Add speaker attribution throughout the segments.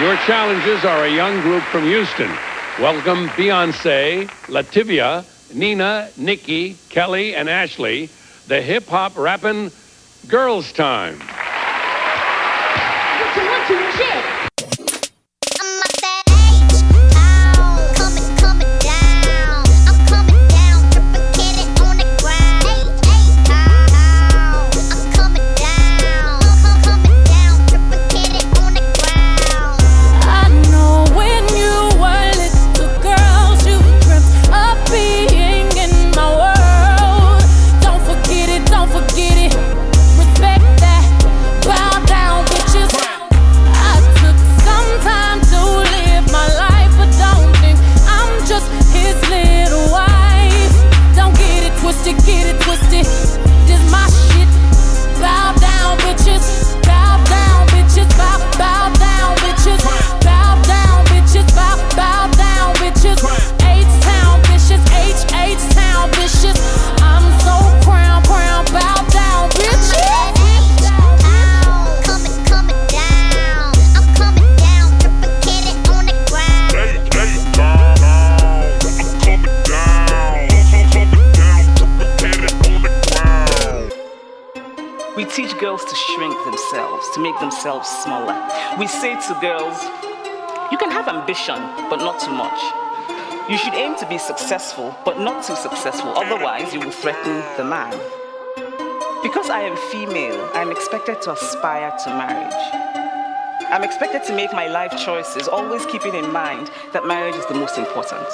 Speaker 1: Your challenges are a young group from Houston. Welcome Beyonce, LaTavia, Nina, Nikki, Kelly, and Ashley, the hip hop rapping Girls
Speaker 2: Tyme.
Speaker 3: We teach girls to shrink themselves, to make themselves smaller. We say to girls, you can have ambition, but not too much. You should aim to be successful, but not too successful, otherwise, you will threaten the man. Because I am female, I am expected to aspire to marriage. I'm expected to make my life choices, always keeping in mind that marriage is the most important.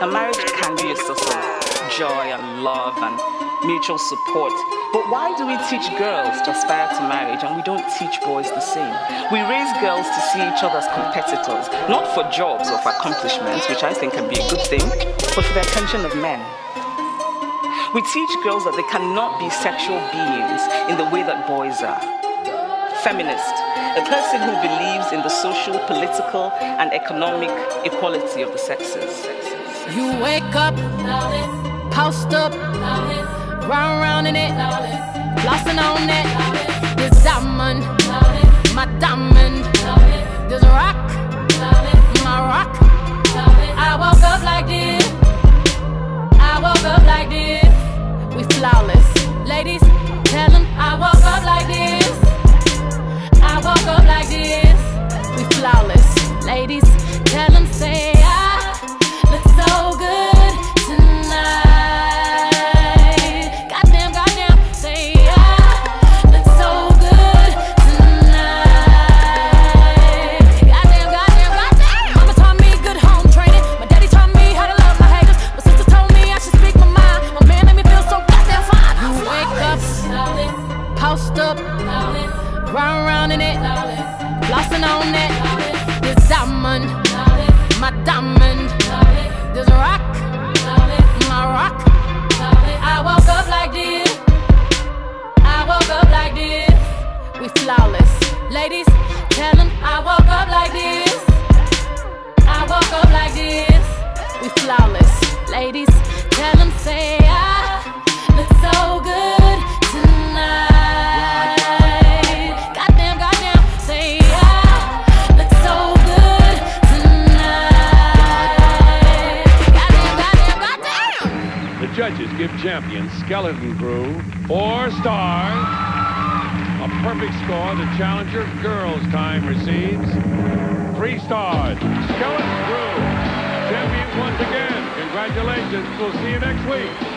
Speaker 3: A marriage can be a source of joy and love and mutual support. But why do we teach girls to aspire to marriage and we don't teach boys the same? We raise girls to see each other as competitors, not for jobs or for accomplishments, which I think can be a good thing, but for the attention of men. We teach girls that they cannot be sexual beings in the way that boys are feminist, a person who believes in the social, political, and economic equality of the sexes.
Speaker 4: You wake up, post up, round round in it, flossing on it. This diamond, ladies. Tell 'em I woke up like this. I woke up like this. We flawless, ladies. Tell 'em say I look so good tonight.
Speaker 1: Judges give champion Skeleton Crew four stars. Perfect score. The challenger Girls Tyme receives three stars. Skeleton Crew, champions once again. Congratulations. We'll see you next week.